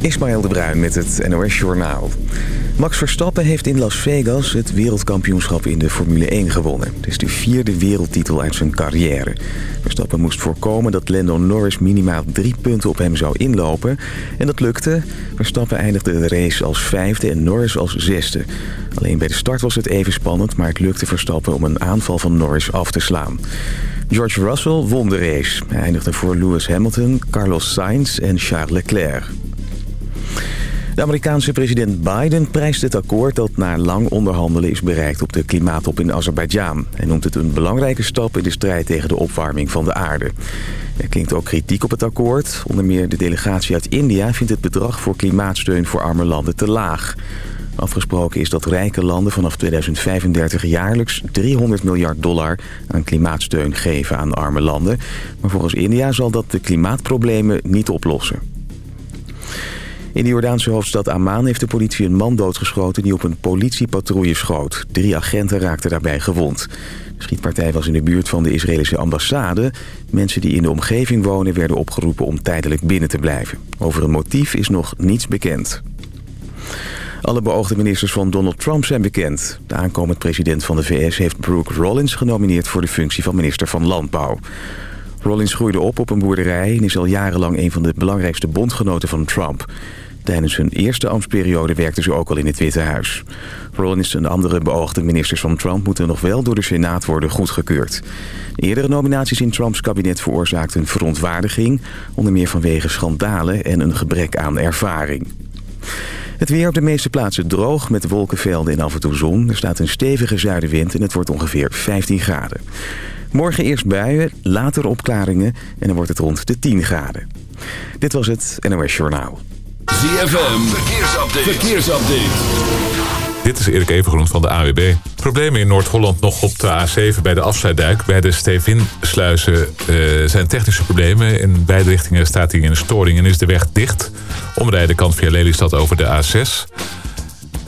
Ismaël de Bruin met het NOS Journaal. Max Verstappen heeft in Las Vegas het wereldkampioenschap in de Formule 1 gewonnen. Het is de vierde wereldtitel uit zijn carrière. Verstappen moest voorkomen dat Lando Norris minimaal drie punten op hem zou inlopen. En dat lukte. Verstappen eindigde de race als vijfde en Norris als zesde. Alleen bij de start was het even spannend, maar het lukte Verstappen om een aanval van Norris af te slaan. George Russell won de race. Hij eindigde voor Lewis Hamilton, Carlos Sainz en Charles Leclerc. De Amerikaanse president Biden prijst het akkoord dat na lang onderhandelen is bereikt op de klimaattop in Azerbeidzjan. Hij noemt het een belangrijke stap in de strijd tegen de opwarming van de aarde. Er klinkt ook kritiek op het akkoord. Onder meer de delegatie uit India vindt het bedrag voor klimaatsteun voor arme landen te laag. Afgesproken is dat rijke landen vanaf 2035 jaarlijks 300 miljard dollar aan klimaatsteun geven aan arme landen. Maar volgens India zal dat de klimaatproblemen niet oplossen. In de Jordaanse hoofdstad Amman heeft de politie een man doodgeschoten die op een politiepatrouille schoot. Drie agenten raakten daarbij gewond. De schietpartij was in de buurt van de Israëlische ambassade. Mensen die in de omgeving wonen werden opgeroepen om tijdelijk binnen te blijven. Over een motief is nog niets bekend. Alle beoogde ministers van Donald Trump zijn bekend. De aankomend president van de VS heeft Brooke Rollins genomineerd voor de functie van minister van Landbouw. Rollins groeide op op een boerderij en is al jarenlang een van de belangrijkste bondgenoten van Trump. Tijdens hun eerste ambtsperiode werkte ze ook al in het Witte Huis. Rollins en andere beoogde ministers van Trump moeten nog wel door de Senaat worden goedgekeurd. eerdere nominaties in Trumps kabinet veroorzaakten verontwaardiging, onder meer vanwege schandalen en een gebrek aan ervaring. Het weer op de meeste plaatsen droog met wolkenvelden en af en toe zon. Er staat een stevige zuidenwind en het wordt ongeveer 15 graden. Morgen eerst buien, later opklaringen en dan wordt het rond de 10 graden. Dit was het NOS Journaal. ZFM, verkeersupdate. verkeersupdate. Dit is Erik Evengroen van de AWB. Problemen in Noord-Holland nog op de A7 bij de afsluitduik. Bij de Stevinsluizen uh, zijn technische problemen. In beide richtingen staat hij in een storing en is de weg dicht. Omrijden kan via Lelystad over de A6.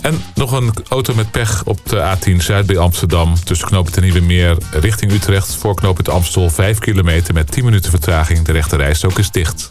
En nog een auto met pech op de A10 Zuid bij Amsterdam. Tussen knooppunt en Nieuwe Meer richting Utrecht. Voor knooppunt Amstel 5 kilometer met 10 minuten vertraging. De rechte rijstok is dicht.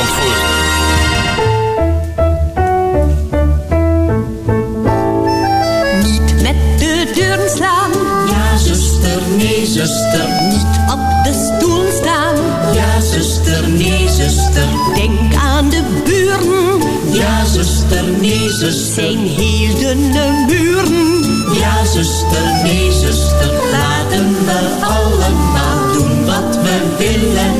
Zandvoort. Niet met de deuren slaan. Ja, zuster, nee, zuster. Niet op de stoel staan. Ja, zuster, nee, zuster. Denk aan de buren. Ja, zuster, nee, zuster. Zijn heel dunne muren. Ja, zuster, nee, zuster. Laten we allemaal doen wat we willen.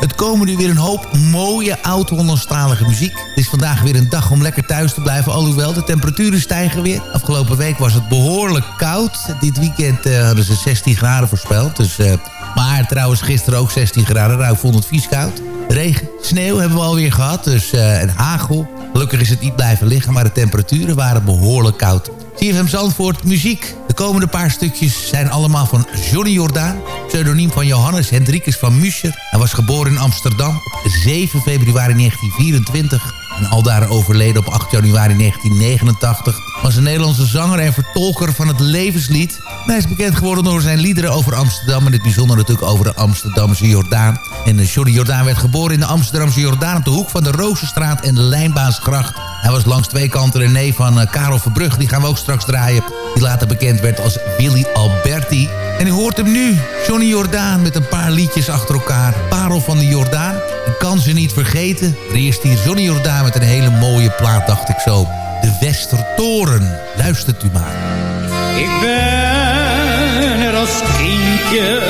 Het komen nu weer een hoop mooie oud-Hollandstalige muziek. Het is vandaag weer een dag om lekker thuis te blijven. Alhoewel, de temperaturen stijgen weer. Afgelopen week was het behoorlijk koud. Dit weekend uh, hadden ze 16 graden voorspeld. Dus, uh, maar trouwens gisteren ook 16 graden. Nou, ik vond het vies koud. Regen, sneeuw hebben we alweer gehad. Dus, uh, en hagel. Gelukkig is het niet blijven liggen. Maar de temperaturen waren behoorlijk koud. CFM Zandvoort, muziek. De komende paar stukjes zijn allemaal van Johnny Jordaan. Pseudoniem van Johannes Hendrikus van Muscher. Hij was geboren in Amsterdam op 7 februari 1924. En aldaar overleden op 8 januari 1989. Was een Nederlandse zanger en vertolker van het levenslied. En hij is bekend geworden door zijn liederen over Amsterdam. En het bijzonder natuurlijk over de Amsterdamse Jordaan. En Johnny Jordaan werd geboren in de Amsterdamse Jordaan... op de hoek van de Rozenstraat en de Lijnbaansgracht. Hij was langs twee kanten een neef van uh, Karel Verbrugge. Die gaan we ook straks draaien. Die later bekend werd als Willy Alberti. En u hoort hem nu, Johnny Jordaan, met een paar liedjes achter elkaar. Parel van de Jordaan. Kan ze niet vergeten. Er eerst hier Johnny met een hele mooie plaat, dacht ik zo. De Westertoren. Luistert u maar. Ik ben er als kindje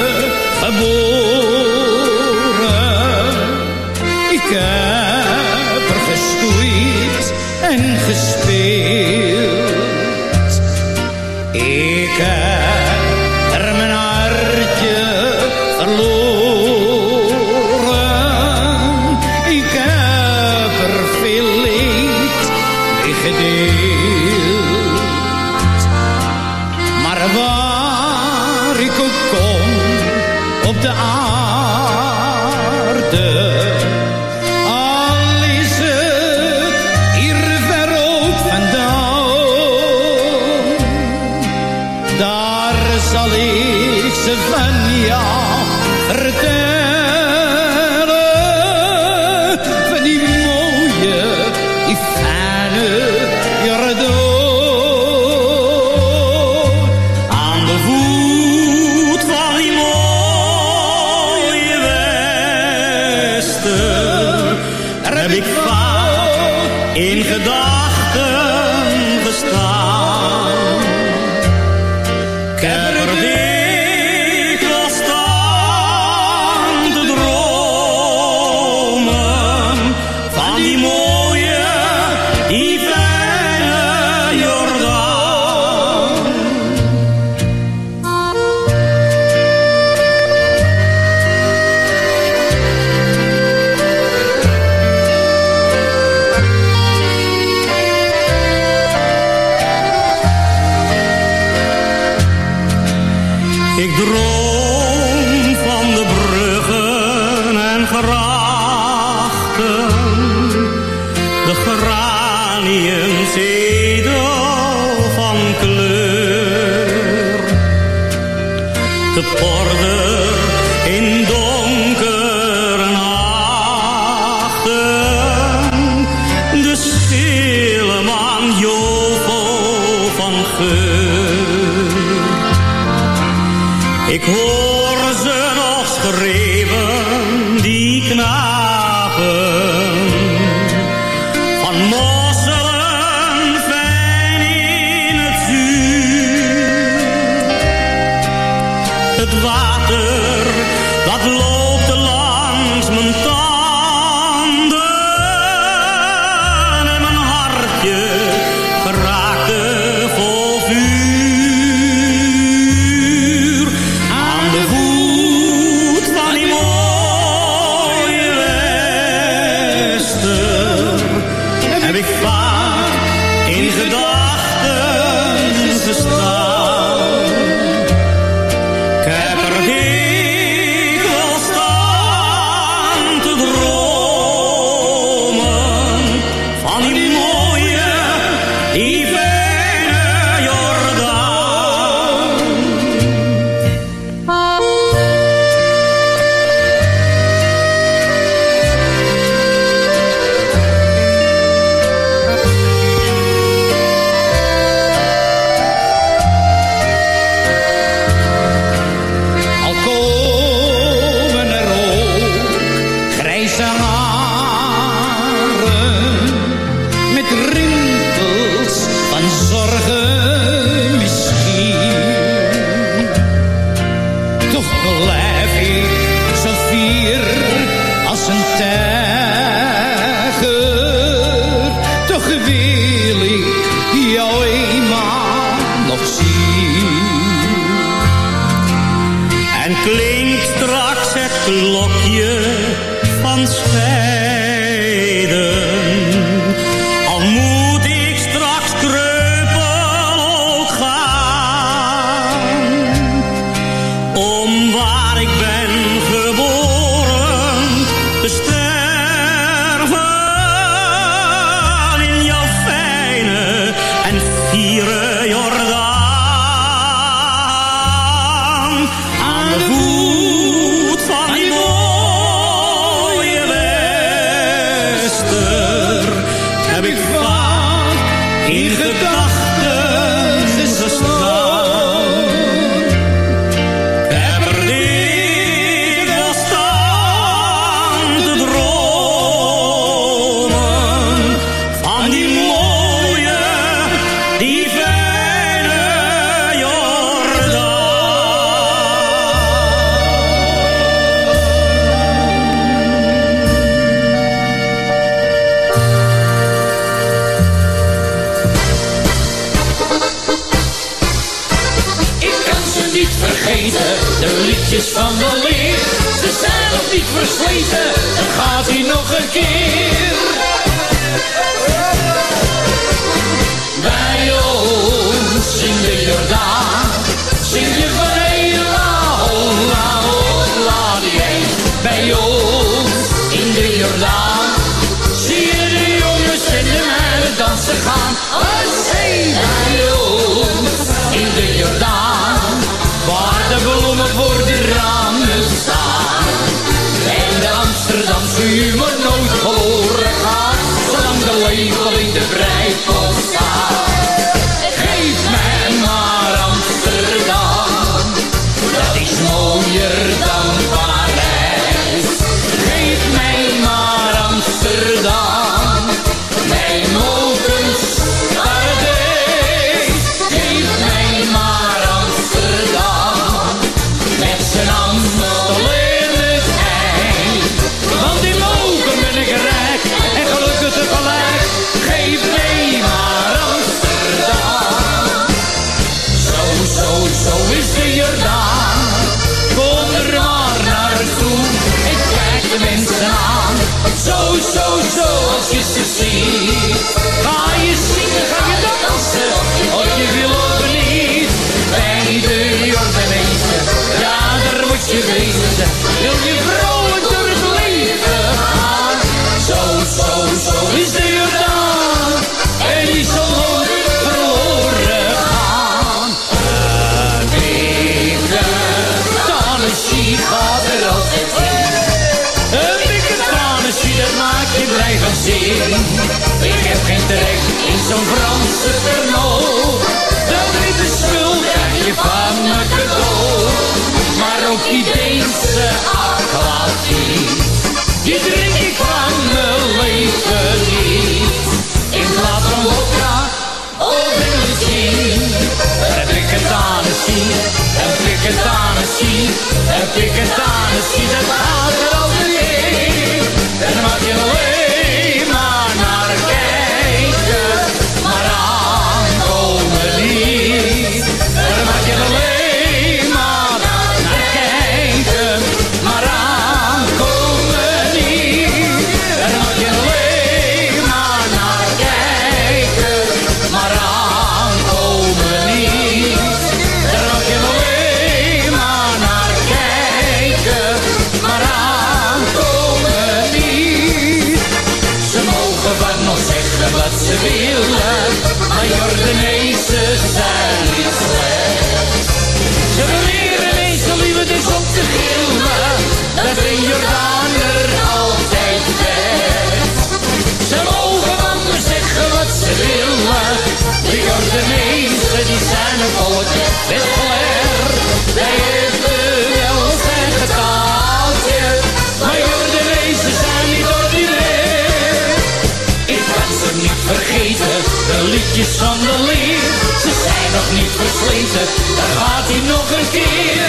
geboren. Ik heb er gestoeid en gespeeld. camera in de geen trek in zo'n Franse liedjes van de leer. Ze zijn nog niet versleten, dan gaat hij nog een keer.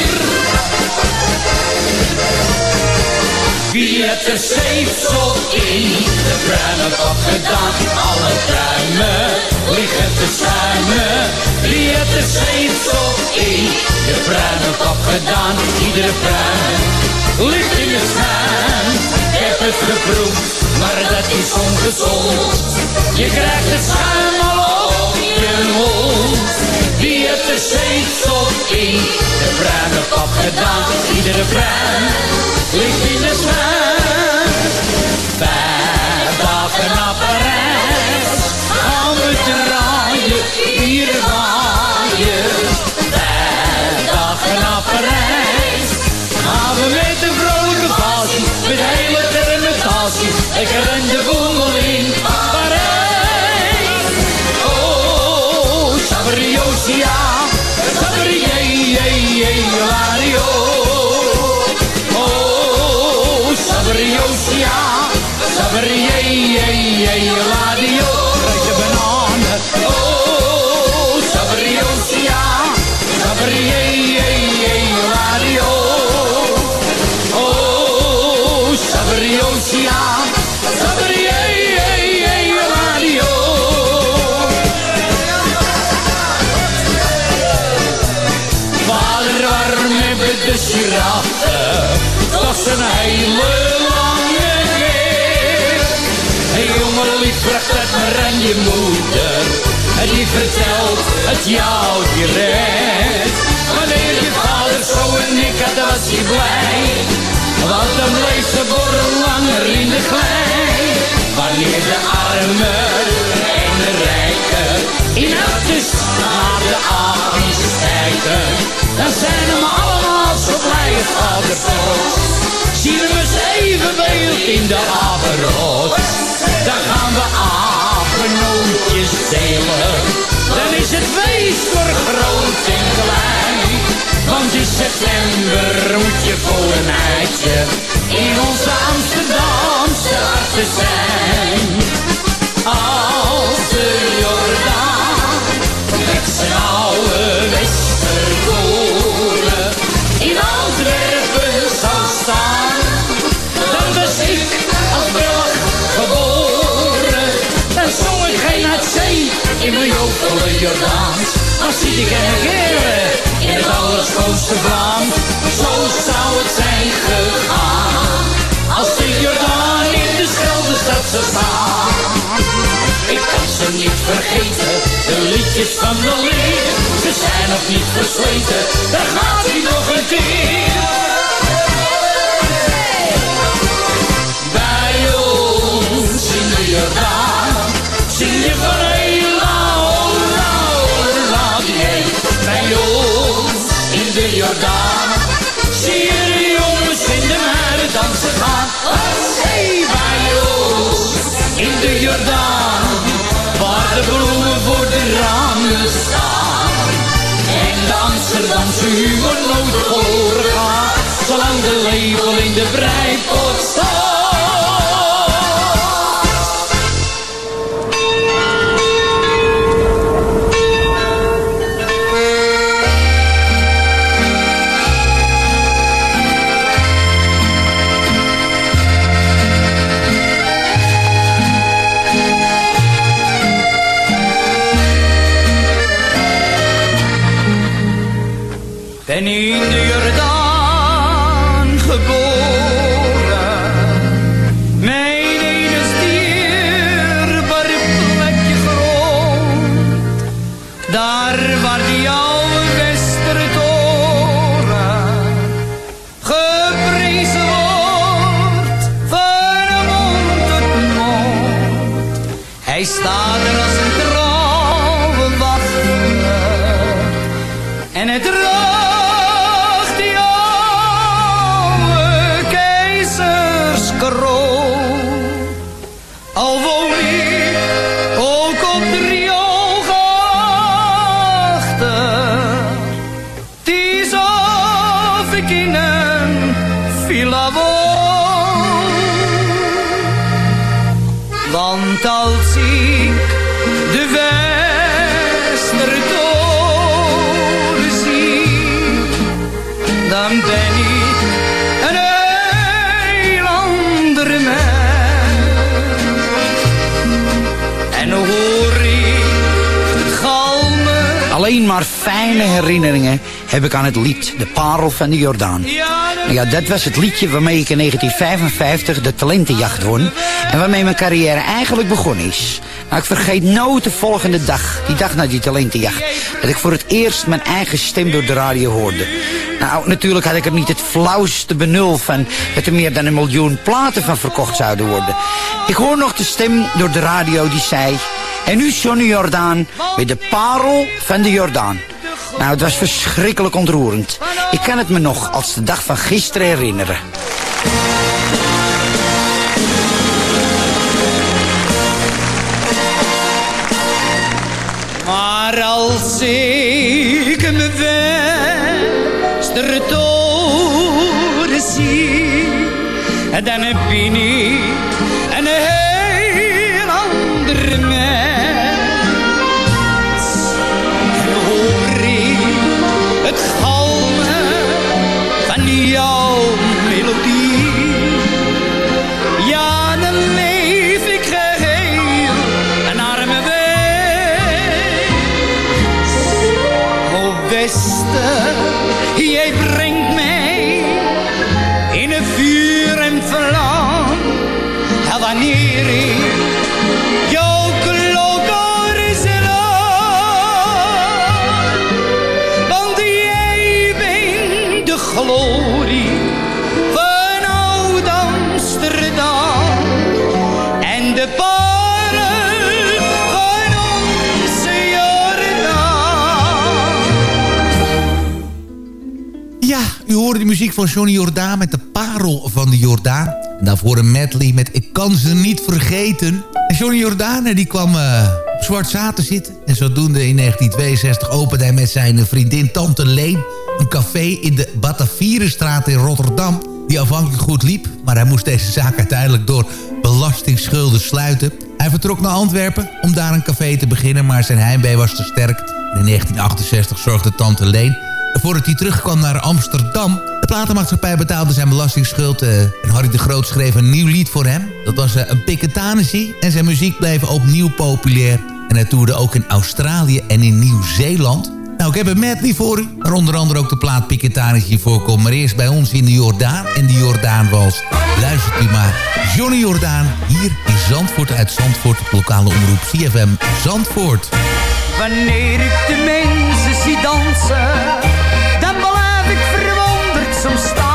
Wie het er zo in de pruimenkop gedaan? Alle pruimen liggen te schuimen. Wie het er zo in de pruimenkop gedaan? Iedere pruim ligt in de schuim. Ik heb het geproefd, maar dat is ongezond. Je krijgt het schuim al op. Wie het er zo in de pruimenkop gedaan? Iedere pruim ligt in de schuim. Je moeder, die vertelt het jou direct. Wanneer je vader zo en ik had, was hij blij, want dan bleef ze borrel langer in de klei. Wanneer de armen en de rijken in auto's naar de apies kijken, dan zijn we allemaal zo blij het vader. Zien we eens even beeld in de apenrot, dan gaan we Dan is het feest voor groot en klein. Want in september moet je voor een eitje in onze Amsterdamse harten zijn. Als de Jordaan met zijn oude Jordaans. Dan zie ik en keren in het allerschoonste Vlaams. Zo zou het zijn gegaan, als de Jordaan in de Scheldestad zou staan. Ik kan ze niet vergeten, de liedjes van de leer. Ze zijn nog niet versleten, daar gaat hij nog een keer. Bij ons in de Jordaan, Jordaan, zie je de jongens in de meren dansen gaan. Hey, ons in de Jordaan, waar de bloemen voor de ramen staan. En de Amsterdamse humor nooit verloren gaat, zolang de lepel in de breipot Hij staat er als een trouwe wachter. En het maar fijne herinneringen heb ik aan het lied De Parel van de Jordaan. Ja, dat was het liedje waarmee ik in 1955 de talentenjacht won. En waarmee mijn carrière eigenlijk begonnen is. Nou, ik vergeet nooit de volgende dag, die dag na die talentenjacht... dat ik voor het eerst mijn eigen stem door de radio hoorde. Nou, natuurlijk had ik er niet het flauwste benul van... dat er meer dan een miljoen platen van verkocht zouden worden. Ik hoor nog de stem door de radio die zei... En nu Johnny Jordaan met de parel van de Jordaan. Nou, het was verschrikkelijk ontroerend. Ik kan het me nog als de dag van gisteren herinneren. Maar als ik me westertoren zie, dan ben ik van Johnny Jordaan met de parel van de Jordaan. En daarvoor een medley met Ik kan ze niet vergeten. En Johnny Jordaan die kwam eh, op Zwart Zaten zitten. En zodoende in 1962 opende hij met zijn vriendin Tante Leen... een café in de Batavierenstraat in Rotterdam... die afhankelijk goed liep. Maar hij moest deze zaak uiteindelijk door belastingsschulden sluiten. Hij vertrok naar Antwerpen om daar een café te beginnen... maar zijn heimwee was te sterk. In 1968 zorgde Tante Leen voordat hij terugkwam naar Amsterdam. De platenmaatschappij betaalde zijn belastingsschuld eh, en Harry de Groot schreef een nieuw lied voor hem. Dat was eh, een Piketanessie en zijn muziek bleef opnieuw populair. En hij toerde ook in Australië en in Nieuw-Zeeland. Nou, ik heb een medley voor u, waar onder andere ook de plaat Piketanessie voorkomt. Maar eerst bij ons in de Jordaan en de Jordaanwals. Luistert u maar. Johnny Jordaan, hier in Zandvoort uit Zandvoort, lokale omroep CFM Zandvoort. Wanneer ik de mensen zie dansen, verwonderd soms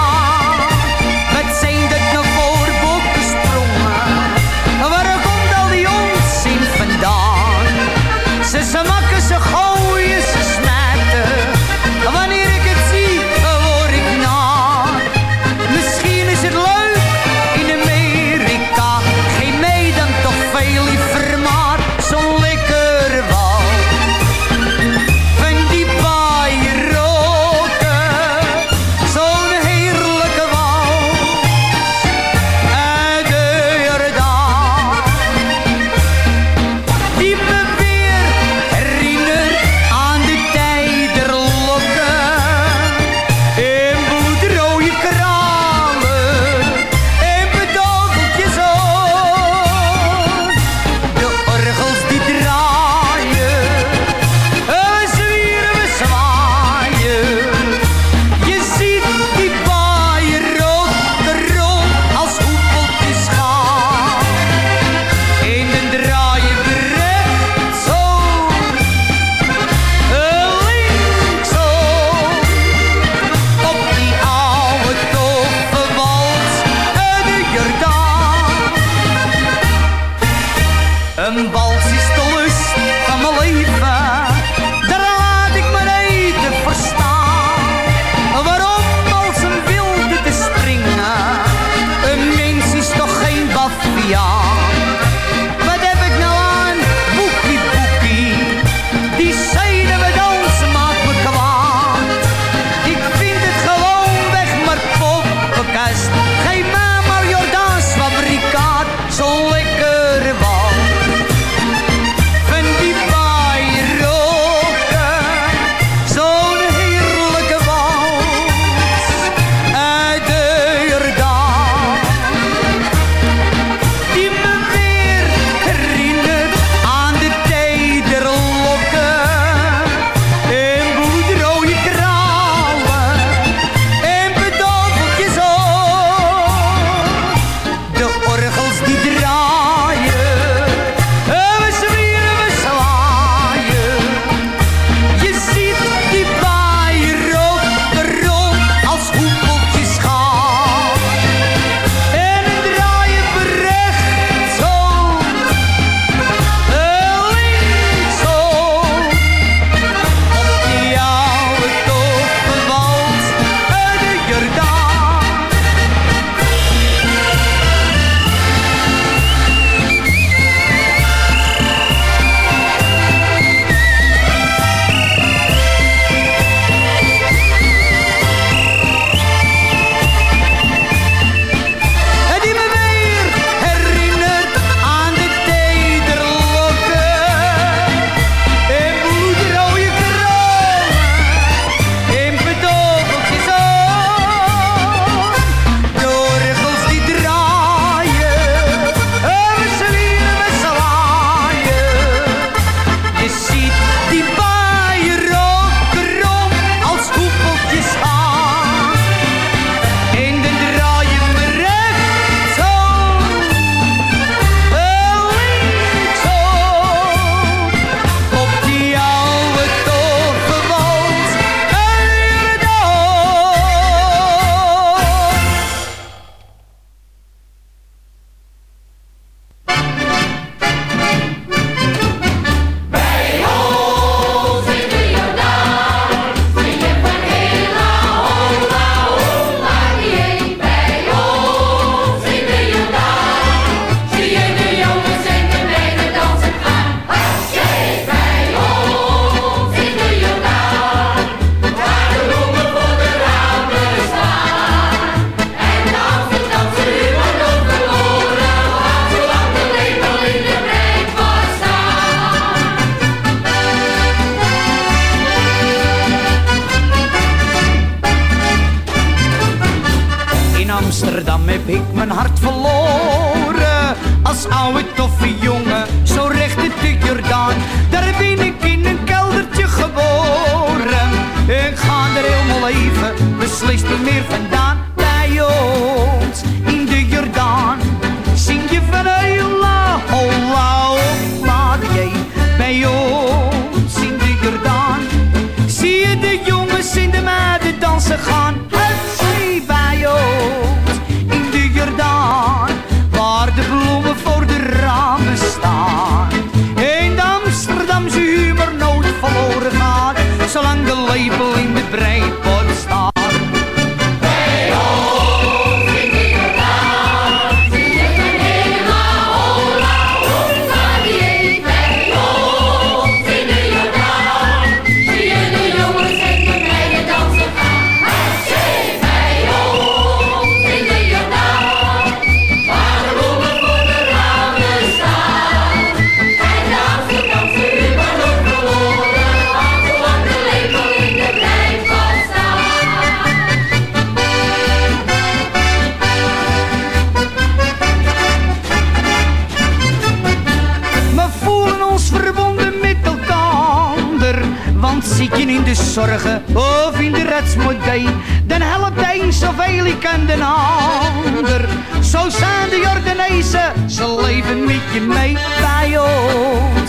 zoveel ik aan de ander. Zo zijn de Jordanezen, ze leven met je mee bij ons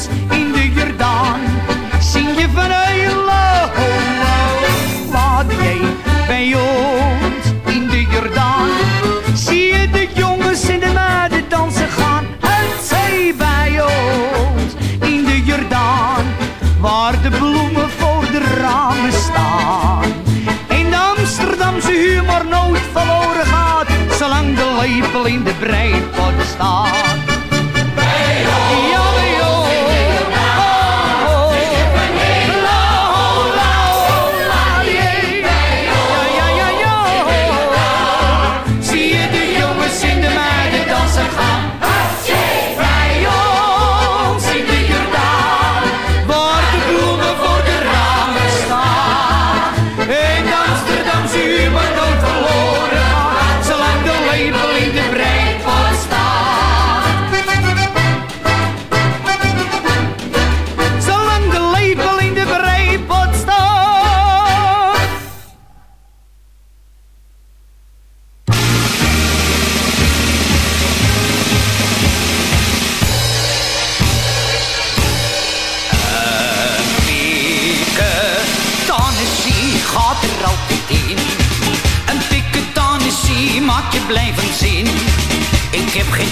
lepel in de breipot staat.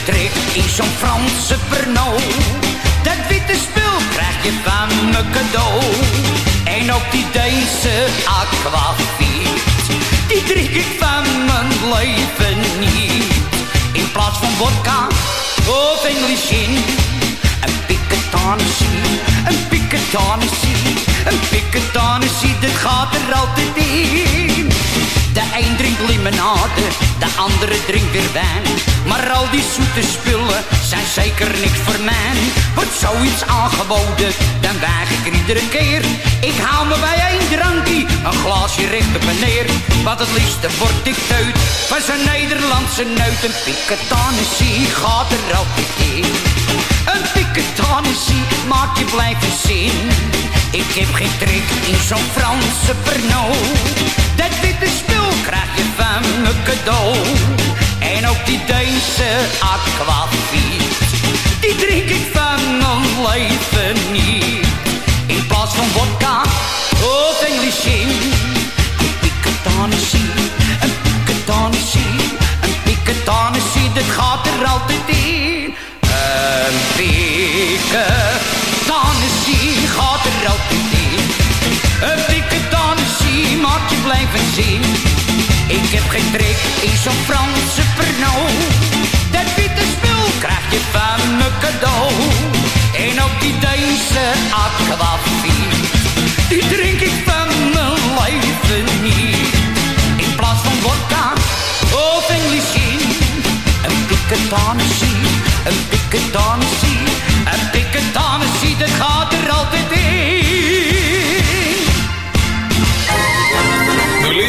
Trek in zo'n Franse Pernod. Dat witte spul krijg je van me cadeau. En ook die Deense aquavit. Die drink ik van mijn leven niet. In plaats van vodka of English gin. Een piketanissie, een piketanissie, een piketanissie, dat gaat er altijd in. De een drinkt limonade, de andere drinkt weer wijn. Maar al die zoete spullen zijn zeker niks voor mij. Wordt zoiets aangeboden, dan weig ik er iedere keer. Ik haal me bij één drankje, een glaasje recht op en neer. Wat het liefste word ik teut, van zo'n Nederlandse neut. Een piketanissie gaat er altijd in. Een piketanissie maakt je blijven zin. Ik heb geen trek in zo'n Franse Pernod. Dat witte spul krijg je van me cadeau. En ook die Deense aquavit. Die drink ik van mijn leven niet. In plaats van vodka of English. Een piketanissie, een piketanissie, een piketanissie. Dat gaat er altijd in. Een piketanissie Een piketanissie maakt je blijven zien. Ik heb geen trek in zo'n Franse Pernod. Dat witte spul krijg je van me cadeau. En ook die Deense aquavit. Die drink ik van mijn leven niet. In plaats van vodka of English gin. Een piketanissie, een piketanissie, een piketanissie, dat gaat er altijd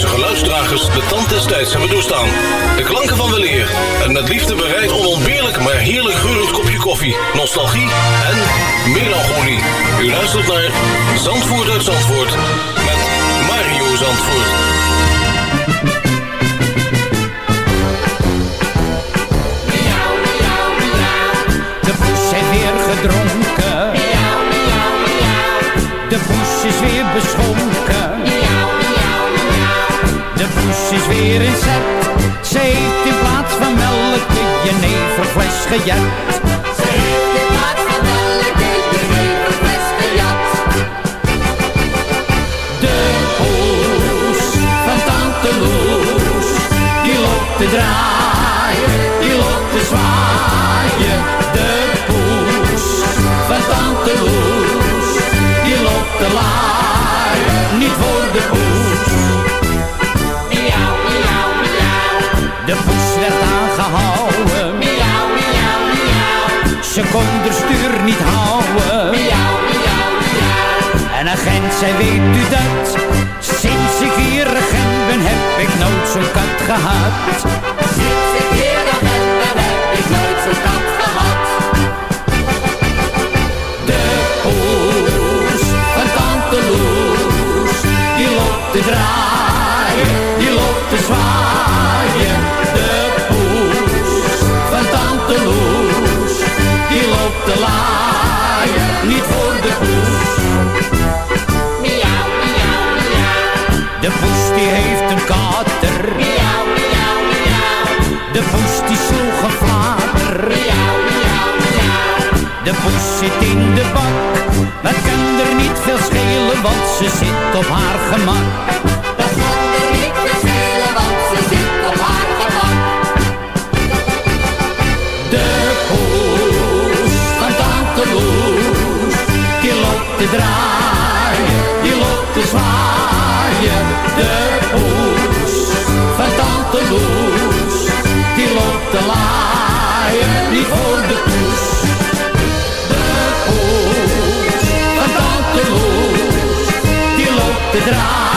deze geluidsdragers de tand des tijds hebben doorstaan. De klanken van weleer en met liefde bereid onontbeerlijk maar heerlijk geurend kopje koffie, nostalgie en melancholie. U luistert naar Zandvoort uit Zandvoort met Mario Zandvoort. De poes heeft weer gedronken. De poes is weer beschonken. Is weer in zet. Ze heeft in plaats van melk de jeneverfles gejet. Ze heeft in plaats van melk de jeneverfles gejat. De poes van tante Loes, die loopt te draaien, die loopt te zwaaien. De poes van tante Loes, die loopt te laaien, niet voor de poes. Poes werd aangehouden. Miauw, miauw, miauw. Ze kon de stuur niet houden. Miauw, miauw, miauw. En agent zei, weet u dat? Sinds ik hier agent ben, heb ik nooit zo'n kat gehad. Sinds ik hier agent ben, heb ik nooit zo'n kat zit in de bak. Het kan er niet veel schelen, want ze zit op haar gemak. Dat kan er niet veel schelen, want ze zit op haar gemak. De poes van tante Loes, die loopt te draaien, die loopt te zwaaien. De poes van tante Loes, die loopt te laaien, loopt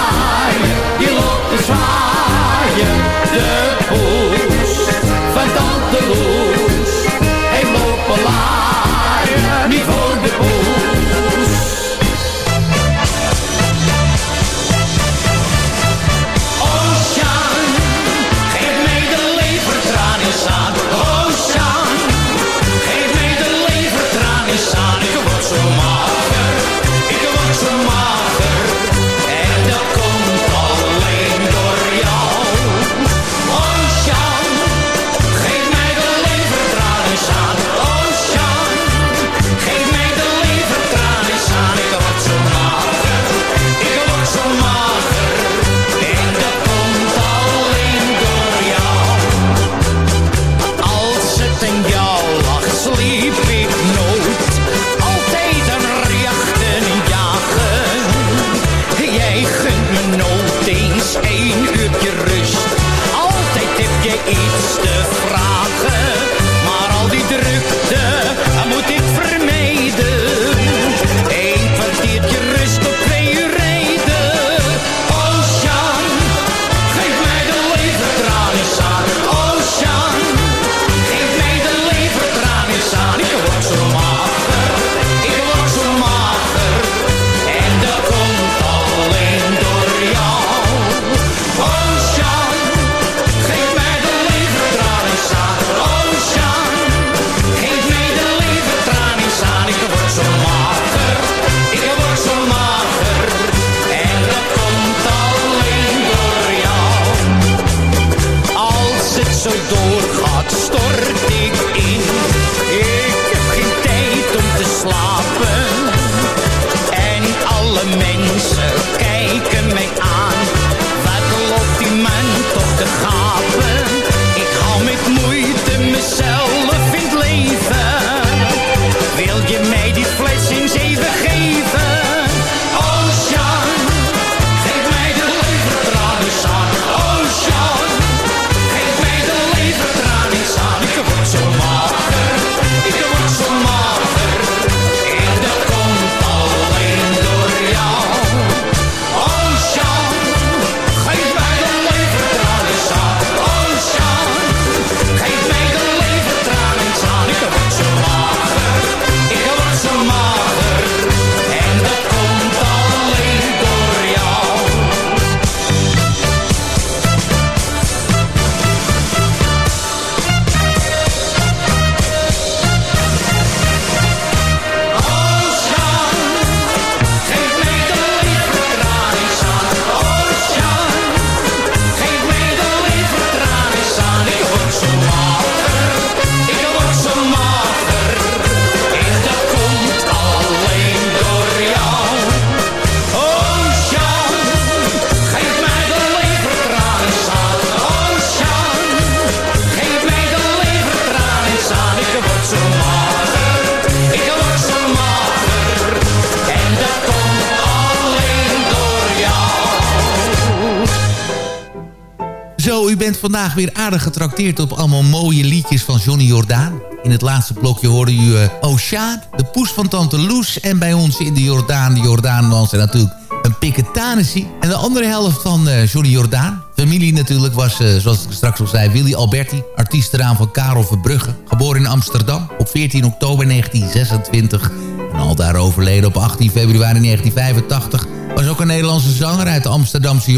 vandaag weer aardig getrakteerd op allemaal mooie liedjes van Johnny Jordaan. In het laatste blokje hoorde u uh, Oceaan, de poes van Tante Loes... en bij ons in de Jordaan, de Jordaan was er natuurlijk een Piketanessie. En de andere helft van uh, Johnny Jordaan. Familie natuurlijk was, uh, zoals ik straks al zei, Willy Alberti. Artiestenaam van Karel Verbrugge. Geboren in Amsterdam op 14 oktober 1926. En al daar overleden op 18 februari 1985 was ook een Nederlandse zanger uit de Amsterdamse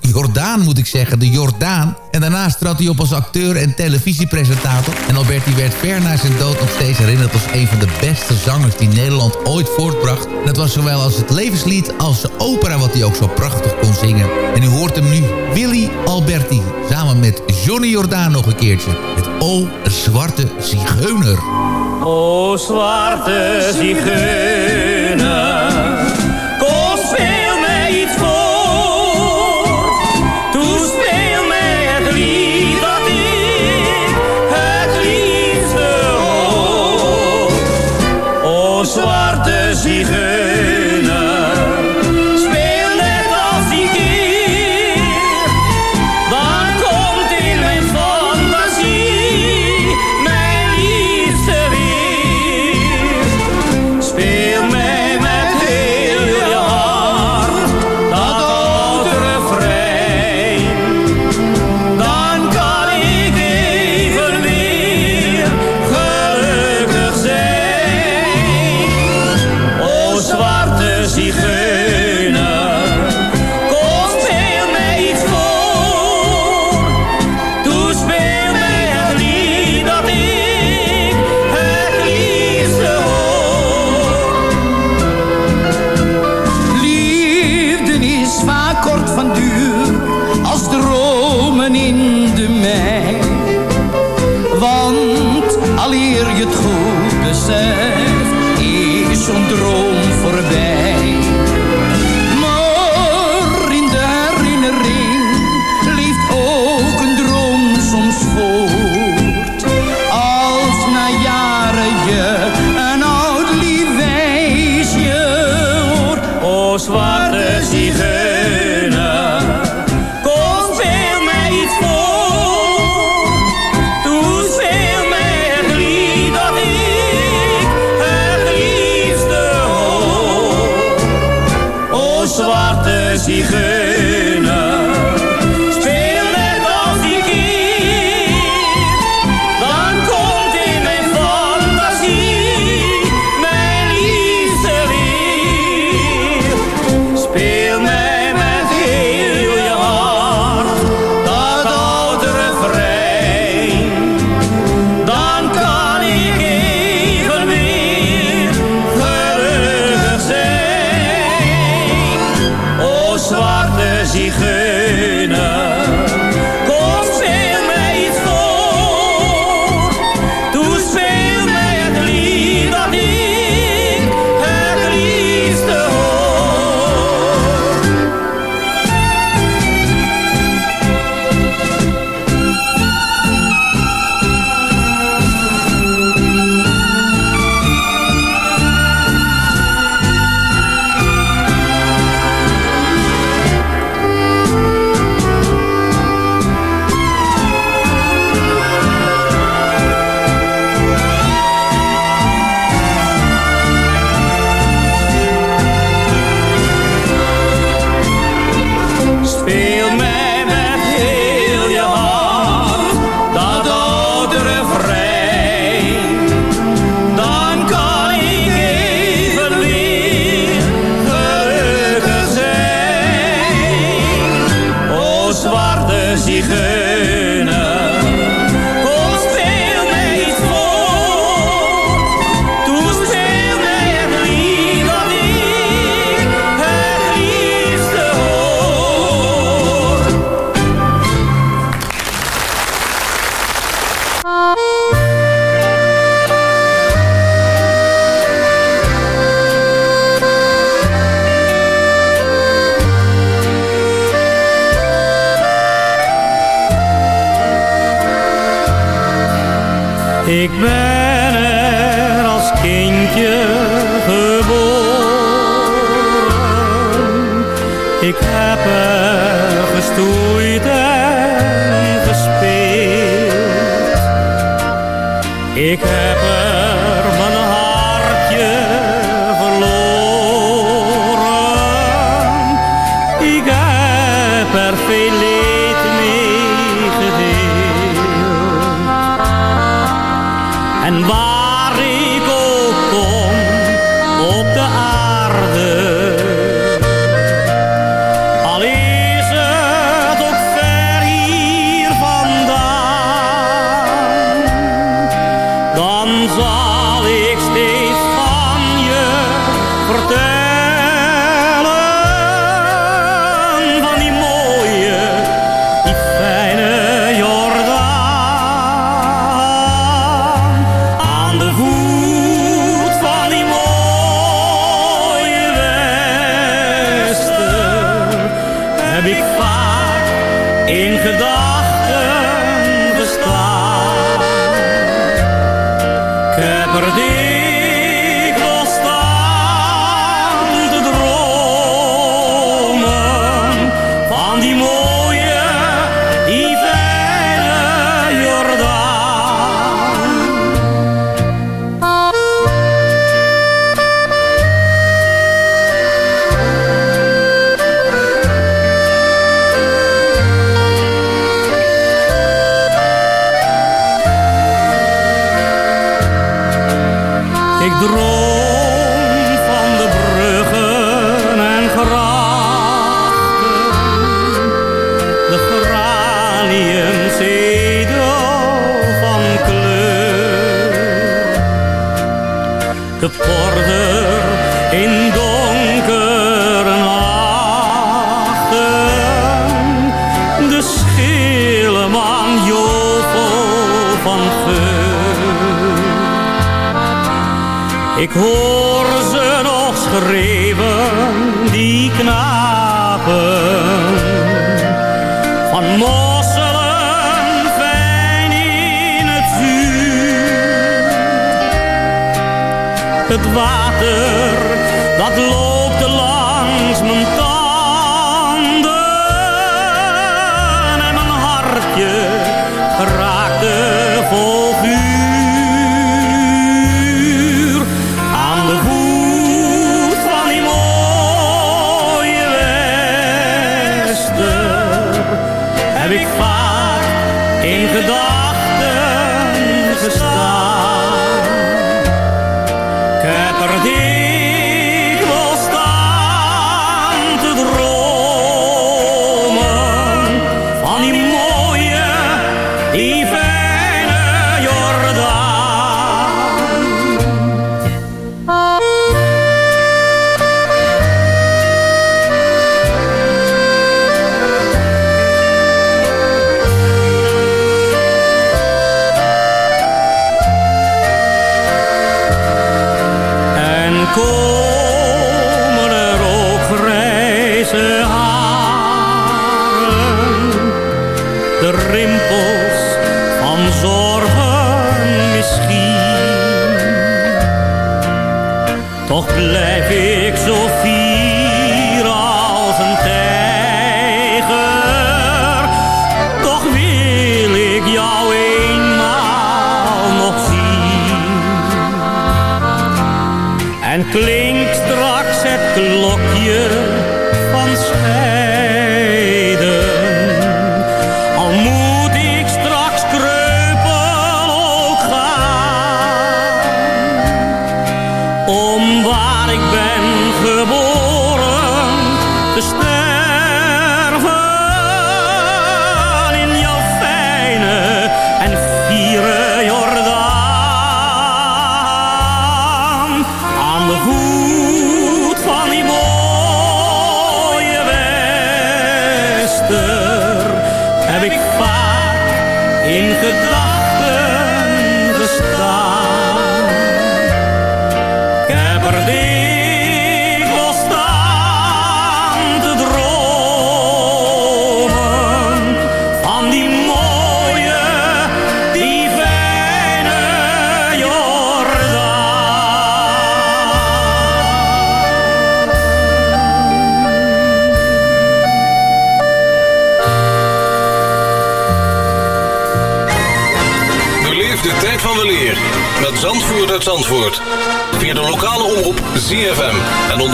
Jordaan, moet ik zeggen, de Jordaan. En daarnaast trad hij op als acteur en televisiepresentator. En Alberti werd ver na zijn dood nog steeds herinnerd als een van de beste zangers die Nederland ooit voortbracht. Dat was zowel als het levenslied als de opera wat hij ook zo prachtig kon zingen. En u hoort hem nu, Willy Alberti, samen met Johnny Jordaan nog een keertje. Het O Zwarte Zigeuner. O Zwarte Zigeuner. zie Ik heb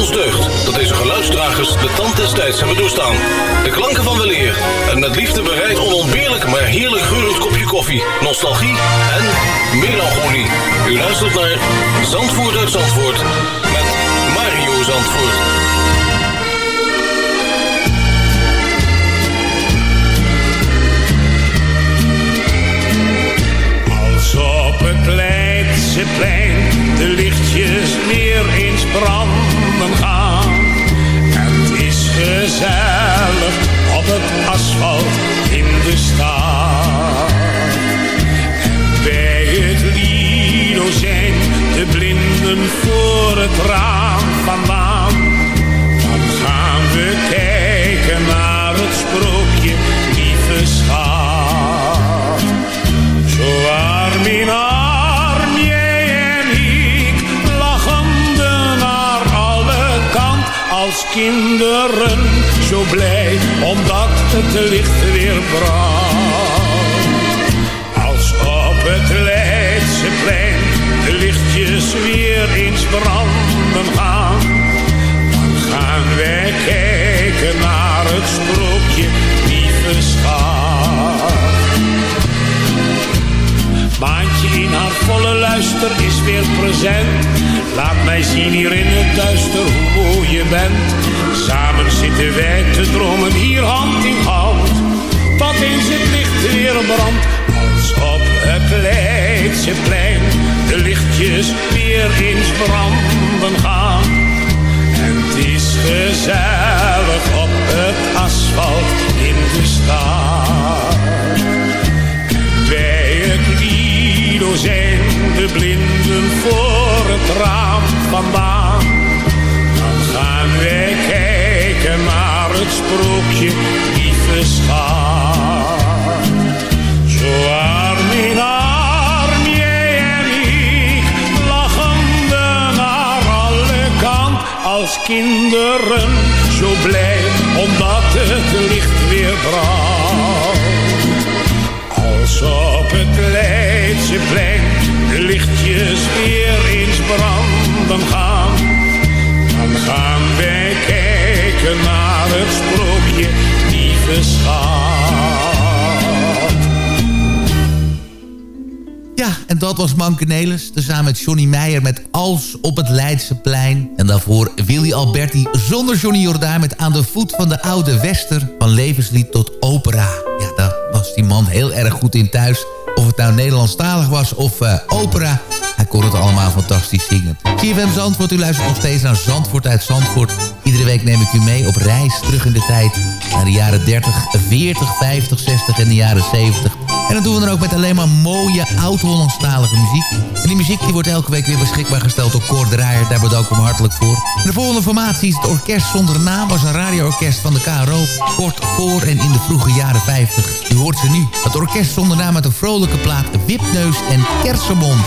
Ons dat deze geluidsdragers de tand des tijds hebben doorstaan. De klanken van weleer en met liefde bereid onontbeerlijk maar heerlijk geurend kopje koffie, nostalgie en melancholie. U luistert naar Zandvoort uit Zandvoort met Mario Zandvoort. Als op het Leidseplein de lichtjes weer eens branden En het is gezellig op het asfalt in de stad. En bij het Lido zijn de blinden voor het raam vandaan. Dan gaan we kijken naar het sprookje, lieve schat. Zo arm in als kinderen. Zo blij, omdat het licht weer brandt. Als op het Leidseplein de lichtjes weer eens branden gaan. Dan gaan wij kijken naar het weer. Laat mij zien hier in het duister hoe je bent. Samen zitten wij te dromen hier hand in hand. Tot eens het licht weer brandt. Als op het Leidseplein de lichtjes weer eens branden gaan. En het is gezellig op het asfalt in de stad. Lido zijn de blinden voor het raam vandaan. Dan gaan wij kijken naar het sprookje, lieve schat. Zo arm in arm, jij en ik, lachende naar alle kant als kinderen. Zo blij, omdat het licht weer brandt. Als op het Leidseplein de lichtjes weer eens branden gaan. Dan gaan wij kijken naar het sprookje, lieve schat. Ja, en dat was Manke Nelis. Tezamen met Johnny Meijer met Als op het Leidseplein. En daarvoor Willy Alberti zonder Johnny Jordaan... met Aan de voet van de oude Wester. Van levenslied tot opera. Ja, daar was die man heel erg goed in thuis. Of het nou Nederlandstalig was of eh, opera. Hij kon het allemaal fantastisch zingen. CFM Zandvoort, u luistert nog steeds naar Zandvoort uit Zandvoort. Iedere week neem ik u mee op reis terug in de tijd. Naar de jaren 30, 40, 50, 60 en de jaren 70. En dat doen we dan ook met alleen maar mooie oud-Hollandstalige muziek. En die muziek die wordt elke week weer beschikbaar gesteld door Cor Draaier. Daar bedank ik hem hartelijk voor. En de volgende formatie is het Orkest Zonder Naam. was een radioorkest van de KRO. Kort voor en in de vroege jaren 50. U hoort ze nu. Het Orkest Zonder Naam met een vrolijke plaat Wipneus en Kersenmond.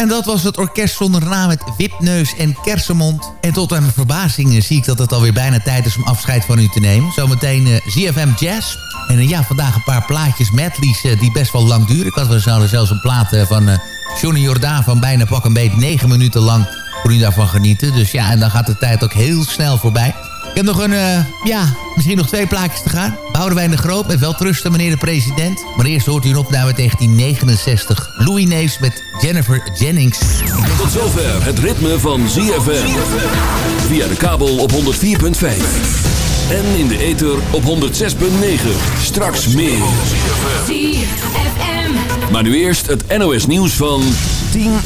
En dat was het orkest zonder naam met Wipneus en Kersenmond. En tot mijn verbazing eh, zie ik dat het alweer bijna tijd is om afscheid van u te nemen. Zometeen uh, ZFM Jazz. En uh, ja, vandaag een paar plaatjes medleys uh, die best wel lang duren. Ik had we zouden zelfs een plaat van Johnny Jordaan van bijna pak een beet negen minuten lang voor u daarvan genieten. Dus ja, en dan gaat de tijd ook heel snel voorbij. Ik heb nog een, uh, ja, misschien nog twee plaatjes te gaan. Boudewijn de Groot met wel trusten, meneer de president. Maar eerst hoort u een opname uit 1969. Louis Neefs met Jennifer Jennings. Tot zover het ritme van ZFM. Via de kabel op 104.5. En in de ether op 106.9. Straks meer. ZFM. Maar nu eerst het NOS nieuws van 10 uur.